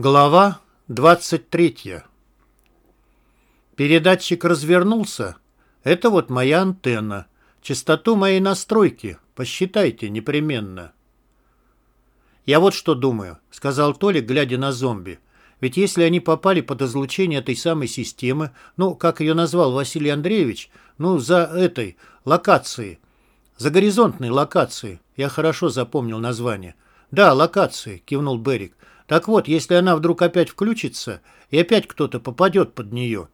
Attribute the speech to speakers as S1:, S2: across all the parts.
S1: Глава 23 Передатчик развернулся. Это вот моя антенна. Частоту моей настройки. Посчитайте непременно. «Я вот что думаю», — сказал Толик, глядя на зомби. «Ведь если они попали под излучение этой самой системы, ну, как ее назвал Василий Андреевич, ну, за этой локацией, за горизонтной локацией, я хорошо запомнил название». «Да, локации», — кивнул Берик. Так вот, если она вдруг опять включится, и опять кто-то попадет под нее.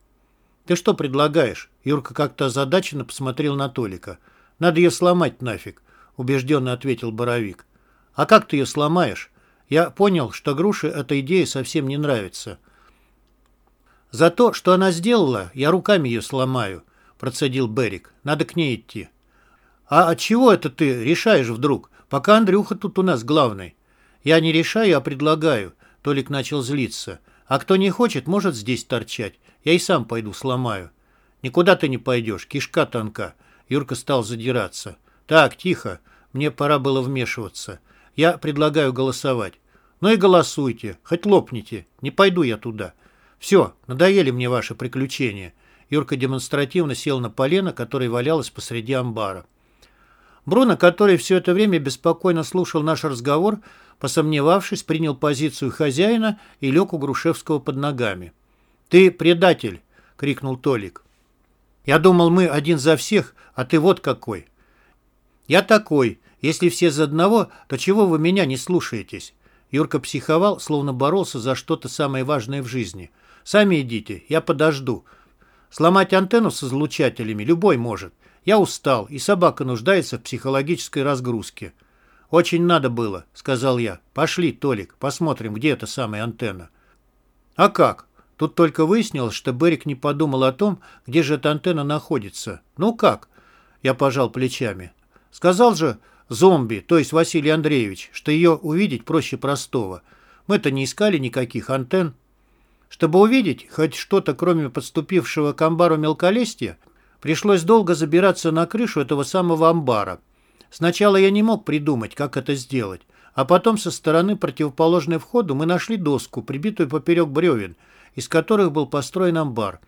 S1: Ты что предлагаешь? Юрка как-то озадаченно посмотрел на Толика. Надо ее сломать нафиг, убежденно ответил Боровик. А как ты ее сломаешь? Я понял, что Груше эта идея совсем не нравится. За то, что она сделала, я руками ее сломаю, процедил Берик. Надо к ней идти. А от чего это ты решаешь вдруг? Пока Андрюха тут у нас главный. «Я не решаю, а предлагаю», — Толик начал злиться. «А кто не хочет, может здесь торчать. Я и сам пойду сломаю». «Никуда ты не пойдешь, кишка тонка». Юрка стал задираться. «Так, тихо. Мне пора было вмешиваться. Я предлагаю голосовать. Ну и голосуйте, хоть лопните. Не пойду я туда. Все, надоели мне ваши приключения». Юрка демонстративно сел на полено, которое валялось посреди амбара. Бруно, который все это время беспокойно слушал наш разговор, посомневавшись, принял позицию хозяина и лег у Грушевского под ногами. «Ты предатель!» — крикнул Толик. «Я думал, мы один за всех, а ты вот какой!» «Я такой. Если все за одного, то чего вы меня не слушаетесь?» Юрка психовал, словно боролся за что-то самое важное в жизни. «Сами идите, я подожду. Сломать антенну с излучателями любой может. Я устал, и собака нуждается в психологической разгрузке. «Очень надо было», — сказал я. «Пошли, Толик, посмотрим, где эта самая антенна». «А как?» Тут только выяснилось, что Берик не подумал о том, где же эта антенна находится. «Ну как?» Я пожал плечами. «Сказал же зомби, то есть Василий Андреевич, что ее увидеть проще простого. Мы-то не искали никаких антенн. Чтобы увидеть хоть что-то, кроме подступившего к амбару мелколестия, пришлось долго забираться на крышу этого самого амбара. Сначала я не мог придумать, как это сделать, а потом со стороны противоположной входу мы нашли доску, прибитую поперек бревен, из которых был построен амбар.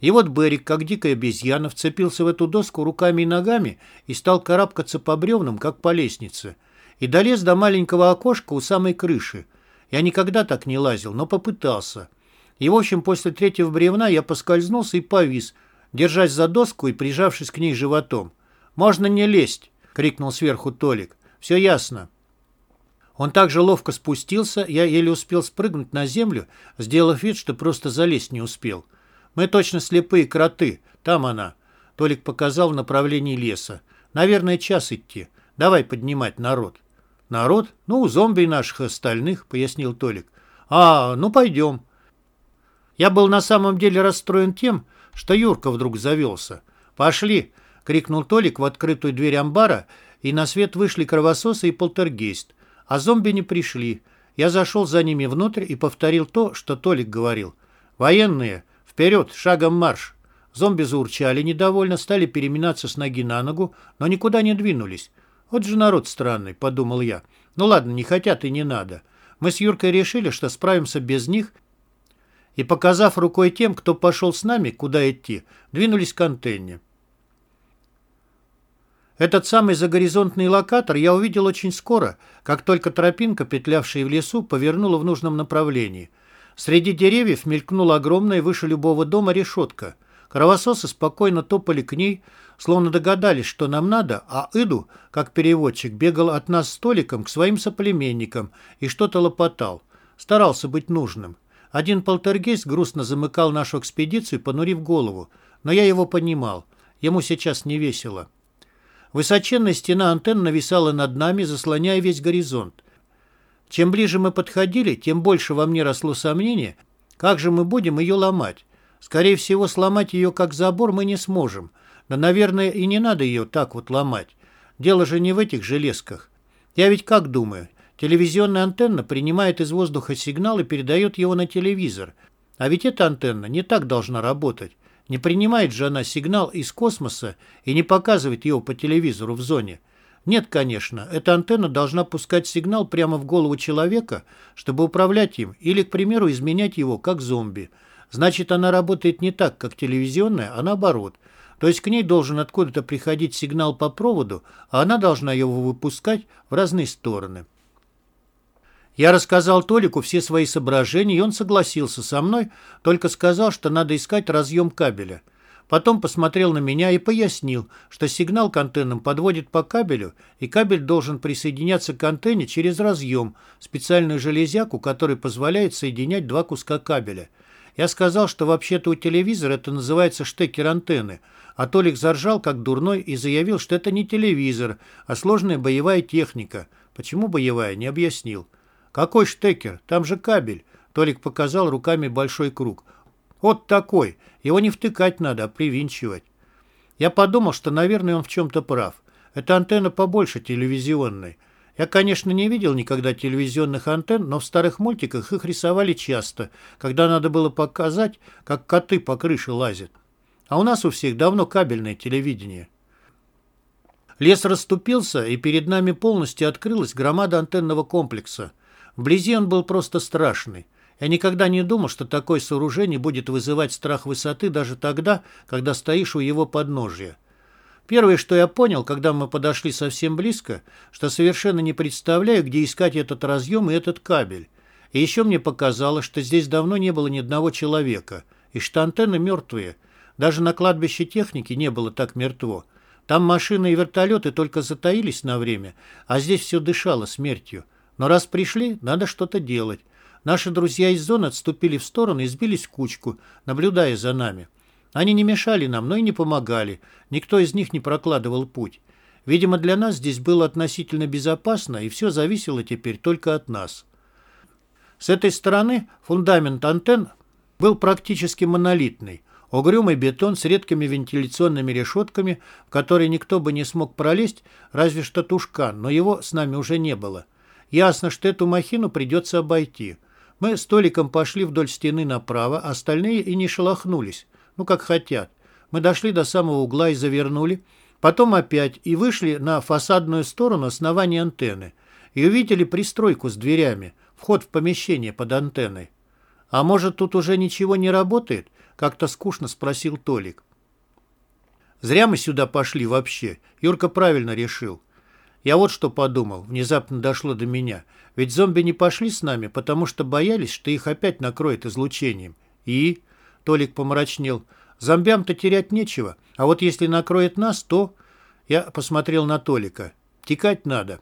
S1: И вот Берик, как дикая обезьяна, вцепился в эту доску руками и ногами и стал карабкаться по бревнам, как по лестнице. И долез до маленького окошка у самой крыши. Я никогда так не лазил, но попытался. И, в общем, после третьего бревна я поскользнулся и повис, держась за доску и прижавшись к ней животом. «Можно не лезть!» — крикнул сверху Толик. «Все ясно». Он так же ловко спустился, я еле успел спрыгнуть на землю, сделав вид, что просто залезть не успел. «Мы точно слепые кроты. Там она». Толик показал в направлении леса. «Наверное, час идти. Давай поднимать народ». «Народ? Ну, зомби наших остальных», — пояснил Толик. «А, ну пойдем». Я был на самом деле расстроен тем, что Юрка вдруг завелся. «Пошли», — крикнул Толик в открытую дверь амбара, и на свет вышли кровососы и полтергейст. А зомби не пришли. Я зашел за ними внутрь и повторил то, что Толик говорил. «Военные! Вперед! Шагом марш!» Зомби заурчали недовольно, стали переминаться с ноги на ногу, но никуда не двинулись. «Вот же народ странный», — подумал я. «Ну ладно, не хотят и не надо. Мы с Юркой решили, что справимся без них, и, показав рукой тем, кто пошел с нами, куда идти, двинулись к антенне. Этот самый загоризонтный локатор я увидел очень скоро, как только тропинка, петлявшая в лесу, повернула в нужном направлении. Среди деревьев мелькнула огромная выше любого дома решетка. Кровососы спокойно топали к ней, словно догадались, что нам надо, а Иду, как переводчик, бегал от нас столиком к своим соплеменникам и что-то лопотал. Старался быть нужным. Один полтергейст грустно замыкал нашу экспедицию, понурив голову, но я его понимал. Ему сейчас не весело. Высоченная стена антенн нависала над нами, заслоняя весь горизонт. Чем ближе мы подходили, тем больше во мне росло сомнение, как же мы будем ее ломать. Скорее всего, сломать ее как забор мы не сможем. Да, наверное, и не надо ее так вот ломать. Дело же не в этих железках. Я ведь как думаю, телевизионная антенна принимает из воздуха сигнал и передает его на телевизор. А ведь эта антенна не так должна работать. Не принимает же она сигнал из космоса и не показывает его по телевизору в зоне. Нет, конечно, эта антенна должна пускать сигнал прямо в голову человека, чтобы управлять им или, к примеру, изменять его, как зомби. Значит, она работает не так, как телевизионная, а наоборот. То есть к ней должен откуда-то приходить сигнал по проводу, а она должна его выпускать в разные стороны. Я рассказал Толику все свои соображения, и он согласился со мной, только сказал, что надо искать разъем кабеля. Потом посмотрел на меня и пояснил, что сигнал к антеннам подводит по кабелю, и кабель должен присоединяться к антенне через разъем, специальную железяку, который позволяет соединять два куска кабеля. Я сказал, что вообще-то у телевизора это называется штекер антенны, а Толик заржал как дурной и заявил, что это не телевизор, а сложная боевая техника. Почему боевая, не объяснил. «Какой штекер? Там же кабель!» Толик показал руками большой круг. Вот такой. Его не втыкать надо, а привинчивать. Я подумал, что, наверное, он в чем-то прав. Эта антенна побольше телевизионной. Я, конечно, не видел никогда телевизионных антенн, но в старых мультиках их рисовали часто, когда надо было показать, как коты по крыше лазят. А у нас у всех давно кабельное телевидение. Лес расступился, и перед нами полностью открылась громада антенного комплекса. Вблизи он был просто страшный. Я никогда не думал, что такое сооружение будет вызывать страх высоты даже тогда, когда стоишь у его подножия. Первое, что я понял, когда мы подошли совсем близко, что совершенно не представляю, где искать этот разъем и этот кабель. И еще мне показалось, что здесь давно не было ни одного человека, и что антенны мертвые. Даже на кладбище техники не было так мертво. Там машины и вертолеты только затаились на время, а здесь все дышало смертью. Но раз пришли, надо что-то делать. Наши друзья из зоны отступили в сторону и сбились в кучку, наблюдая за нами. Они не мешали нам, но и не помогали. Никто из них не прокладывал путь. Видимо, для нас здесь было относительно безопасно, и все зависело теперь только от нас. С этой стороны фундамент антенн был практически монолитный. Угрюмый бетон с редкими вентиляционными решетками, в которые никто бы не смог пролезть, разве что тушкан, но его с нами уже не было. Ясно, что эту махину придется обойти. Мы с Толиком пошли вдоль стены направо, остальные и не шелохнулись. Ну, как хотят. Мы дошли до самого угла и завернули. Потом опять и вышли на фасадную сторону основания антенны. И увидели пристройку с дверями, вход в помещение под антенной. «А может, тут уже ничего не работает?» — как-то скучно спросил Толик. «Зря мы сюда пошли вообще. Юрка правильно решил. Я вот что подумал, внезапно дошло до меня. Ведь зомби не пошли с нами, потому что боялись, что их опять накроет излучением. И... Толик помрачнел. Зомбям-то терять нечего, а вот если накроет нас, то... Я посмотрел на Толика. Текать надо.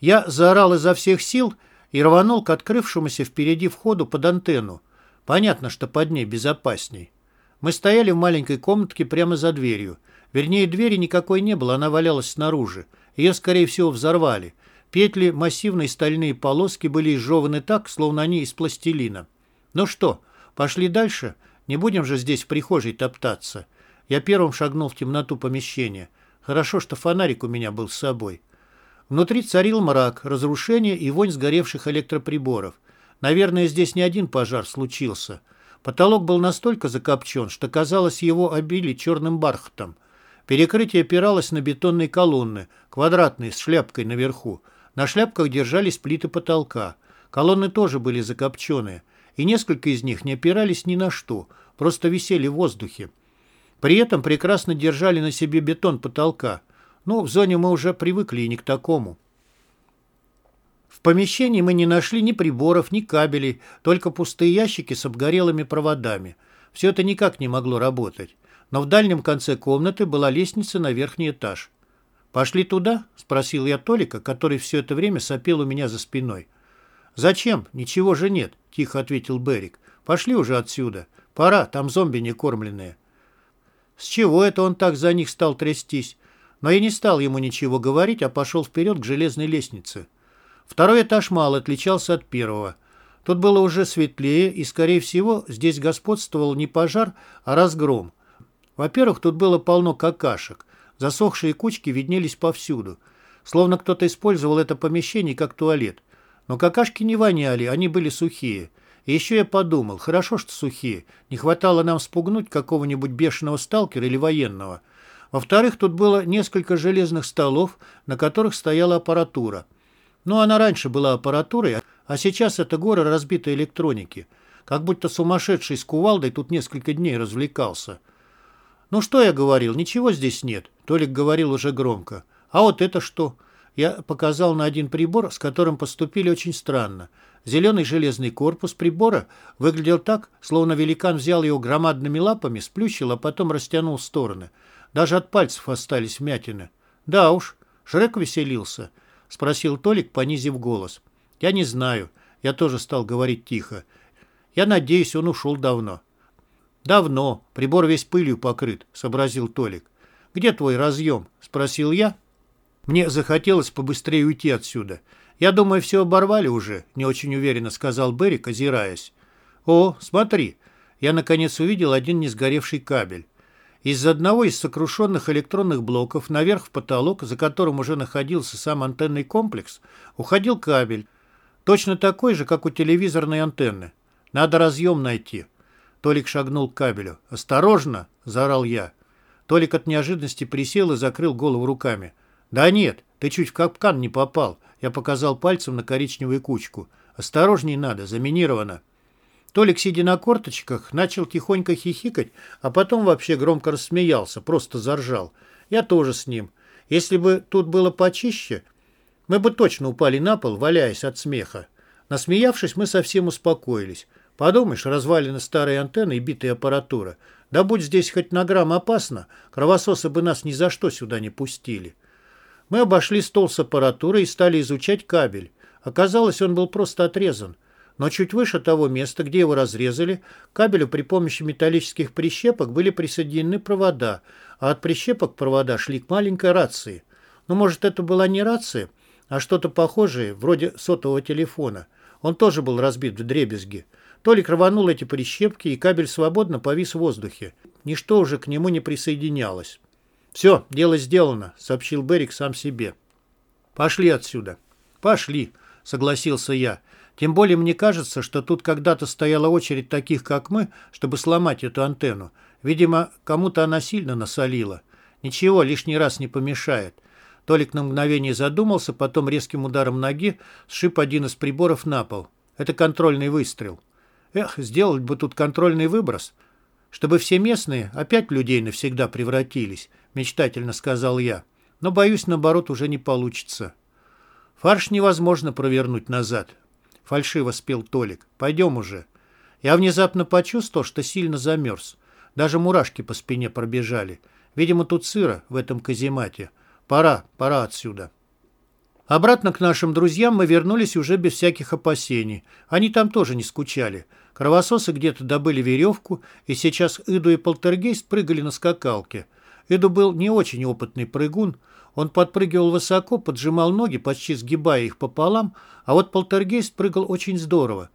S1: Я заорал изо всех сил и рванул к открывшемуся впереди входу под антенну. Понятно, что под ней безопасней. Мы стояли в маленькой комнатке прямо за дверью. Вернее, двери никакой не было, она валялась снаружи. Ее, скорее всего, взорвали. Петли, массивные стальные полоски были изжеваны так, словно они из пластилина. Ну что, пошли дальше? Не будем же здесь в прихожей топтаться. Я первым шагнул в темноту помещения. Хорошо, что фонарик у меня был с собой. Внутри царил мрак, разрушение и вонь сгоревших электроприборов. Наверное, здесь не один пожар случился. Потолок был настолько закопчен, что казалось, его обили черным бархатом. Перекрытие опиралось на бетонные колонны, квадратные, с шляпкой наверху. На шляпках держались плиты потолка. Колонны тоже были закопченные, и несколько из них не опирались ни на что, просто висели в воздухе. При этом прекрасно держали на себе бетон потолка. Но в зоне мы уже привыкли и не к такому. В помещении мы не нашли ни приборов, ни кабелей, только пустые ящики с обгорелыми проводами. Все это никак не могло работать но в дальнем конце комнаты была лестница на верхний этаж. «Пошли туда?» — спросил я Толика, который все это время сопел у меня за спиной. «Зачем? Ничего же нет», — тихо ответил Берик. «Пошли уже отсюда. Пора, там зомби не кормленные». С чего это он так за них стал трястись? Но я не стал ему ничего говорить, а пошел вперед к железной лестнице. Второй этаж мало отличался от первого. Тут было уже светлее, и, скорее всего, здесь господствовал не пожар, а разгром — во-первых, тут было полно какашек. Засохшие кучки виднелись повсюду. Словно кто-то использовал это помещение как туалет. Но какашки не воняли, они были сухие. И еще я подумал, хорошо, что сухие. Не хватало нам спугнуть какого-нибудь бешеного сталкера или военного. Во-вторых, тут было несколько железных столов, на которых стояла аппаратура. Ну, она раньше была аппаратурой, а сейчас это горы разбитой электроники. Как будто сумасшедший с кувалдой тут несколько дней развлекался. «Ну что я говорил? Ничего здесь нет», — Толик говорил уже громко. «А вот это что?» Я показал на один прибор, с которым поступили очень странно. Зеленый железный корпус прибора выглядел так, словно великан взял его громадными лапами, сплющил, а потом растянул в стороны. Даже от пальцев остались вмятины. «Да уж, Шрек веселился», — спросил Толик, понизив голос. «Я не знаю». Я тоже стал говорить тихо. «Я надеюсь, он ушел давно». «Давно. Прибор весь пылью покрыт», — сообразил Толик. «Где твой разъем?» — спросил я. Мне захотелось побыстрее уйти отсюда. «Я думаю, все оборвали уже», — не очень уверенно сказал Берик, озираясь. «О, смотри!» Я, наконец, увидел один несгоревший кабель. Из одного из сокрушенных электронных блоков наверх в потолок, за которым уже находился сам антенный комплекс, уходил кабель, точно такой же, как у телевизорной антенны. Надо разъем найти. Толик шагнул к кабелю. «Осторожно!» – заорал я. Толик от неожиданности присел и закрыл голову руками. «Да нет, ты чуть в капкан не попал». Я показал пальцем на коричневую кучку. «Осторожней надо, заминировано». Толик, сидя на корточках, начал тихонько хихикать, а потом вообще громко рассмеялся, просто заржал. Я тоже с ним. Если бы тут было почище, мы бы точно упали на пол, валяясь от смеха. Насмеявшись, мы совсем успокоились. Подумаешь, развалины старой антенны и битая аппаратура. Да будь здесь хоть на грамм опасно, кровососы бы нас ни за что сюда не пустили. Мы обошли стол с аппаратурой и стали изучать кабель. Оказалось, он был просто отрезан. Но чуть выше того места, где его разрезали, к кабелю при помощи металлических прищепок были присоединены провода, а от прищепок провода шли к маленькой рации. Ну, может, это была не рация, а что-то похожее, вроде сотового телефона. Он тоже был разбит в дребезги. Толик рванул эти прищепки, и кабель свободно повис в воздухе. Ничто уже к нему не присоединялось. «Все, дело сделано», — сообщил Берик сам себе. «Пошли отсюда». «Пошли», — согласился я. «Тем более мне кажется, что тут когда-то стояла очередь таких, как мы, чтобы сломать эту антенну. Видимо, кому-то она сильно насолила. Ничего, лишний раз не помешает». Толик на мгновение задумался, потом резким ударом ноги сшиб один из приборов на пол. Это контрольный выстрел. Эх, сделать бы тут контрольный выброс, чтобы все местные опять людей навсегда превратились. — мечтательно сказал я. «Но, боюсь, наоборот, уже не получится». «Фарш невозможно провернуть назад», — фальшиво спел Толик. «Пойдем уже». Я внезапно почувствовал, что сильно замерз. Даже мурашки по спине пробежали. Видимо, тут сыро в этом каземате. Пора, пора отсюда. Обратно к нашим друзьям мы вернулись уже без всяких опасений. Они там тоже не скучали. Кровососы где-то добыли веревку, и сейчас Иду и Полтергейст прыгали на скакалке. Эду был не очень опытный прыгун. Он подпрыгивал высоко, поджимал ноги, почти сгибая их пополам, а вот полтергейст прыгал очень здорово.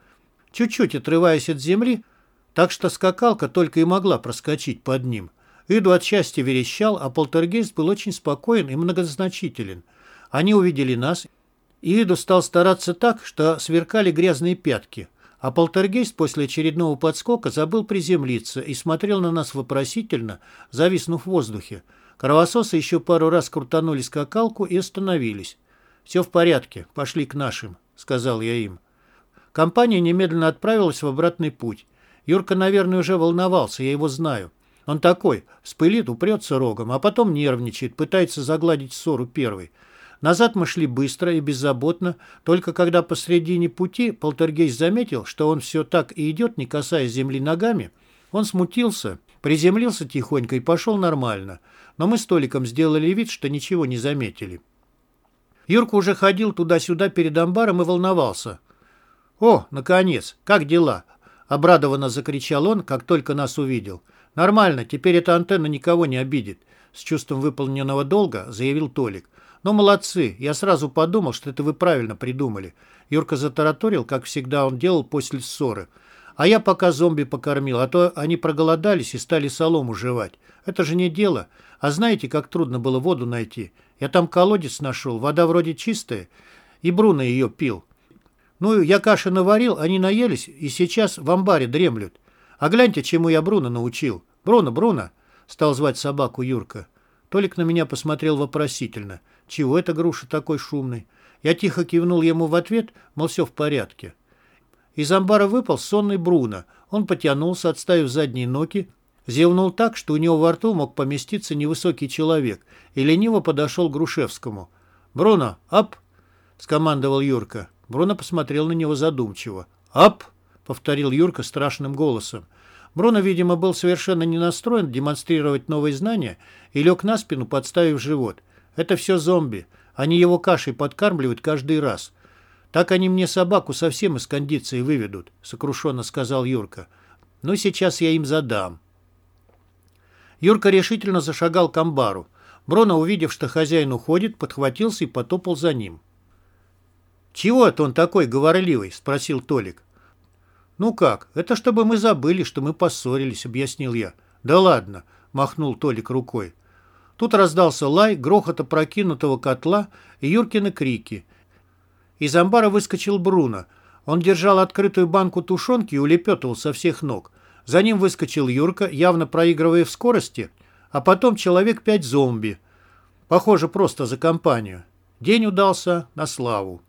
S1: Чуть-чуть отрываясь от земли, так что скакалка только и могла проскочить под ним. Иду от счастья верещал, а полтергейст был очень спокоен и многозначителен. Они увидели нас, и Иду стал стараться так, что сверкали грязные пятки. А полтергейст после очередного подскока забыл приземлиться и смотрел на нас вопросительно, зависнув в воздухе. Кровососы еще пару раз крутанули скакалку и остановились. «Все в порядке, пошли к нашим», — сказал я им. Компания немедленно отправилась в обратный путь. Юрка, наверное, уже волновался, я его знаю. Он такой, вспылит, упрется рогом, а потом нервничает, пытается загладить ссору первой. Назад мы шли быстро и беззаботно, только когда посредине пути полтергейст заметил, что он все так и идет, не касаясь земли ногами, он смутился, приземлился тихонько и пошел нормально, но мы с Толиком сделали вид, что ничего не заметили. Юрка уже ходил туда-сюда перед амбаром и волновался. «О, наконец! Как дела?» — обрадованно закричал он, как только нас увидел. «Нормально, теперь эта антенна никого не обидит», — с чувством выполненного долга заявил Толик. «Ну, молодцы, я сразу подумал, что это вы правильно придумали». Юрка затараторил, как всегда он делал после ссоры. «А я пока зомби покормил, а то они проголодались и стали солому жевать. Это же не дело. А знаете, как трудно было воду найти? Я там колодец нашел, вода вроде чистая, и Бруно ее пил. Ну, я каши наварил, они наелись, и сейчас в амбаре дремлют. А гляньте, чему я Бруно научил. Бруно, Бруно!» — стал звать собаку Юрка. Толик на меня посмотрел вопросительно. Чего это груша такой шумный? Я тихо кивнул ему в ответ, мол, все в порядке. Из амбара выпал сонный Бруно. Он потянулся, отставив задние ноги, зевнул так, что у него во рту мог поместиться невысокий человек, и лениво подошел к Грушевскому. «Бруно, ап!» — скомандовал Юрка. Бруно посмотрел на него задумчиво. «Ап!» — повторил Юрка страшным голосом. Бруно, видимо, был совершенно не настроен демонстрировать новые знания и лег на спину, подставив живот. «Это все зомби. Они его кашей подкармливают каждый раз. Так они мне собаку совсем из кондиции выведут», — сокрушенно сказал Юрка. «Ну, сейчас я им задам». Юрка решительно зашагал к амбару. Бруно, увидев, что хозяин уходит, подхватился и потопал за ним. «Чего это он такой говорливый?» — спросил Толик. «Ну как, это чтобы мы забыли, что мы поссорились», — объяснил я. «Да ладно», — махнул Толик рукой. Тут раздался лай, грохот опрокинутого котла и Юркины крики. Из амбара выскочил Бруно. Он держал открытую банку тушенки и улепетывал со всех ног. За ним выскочил Юрка, явно проигрывая в скорости, а потом человек пять зомби. Похоже, просто за компанию. День удался на славу.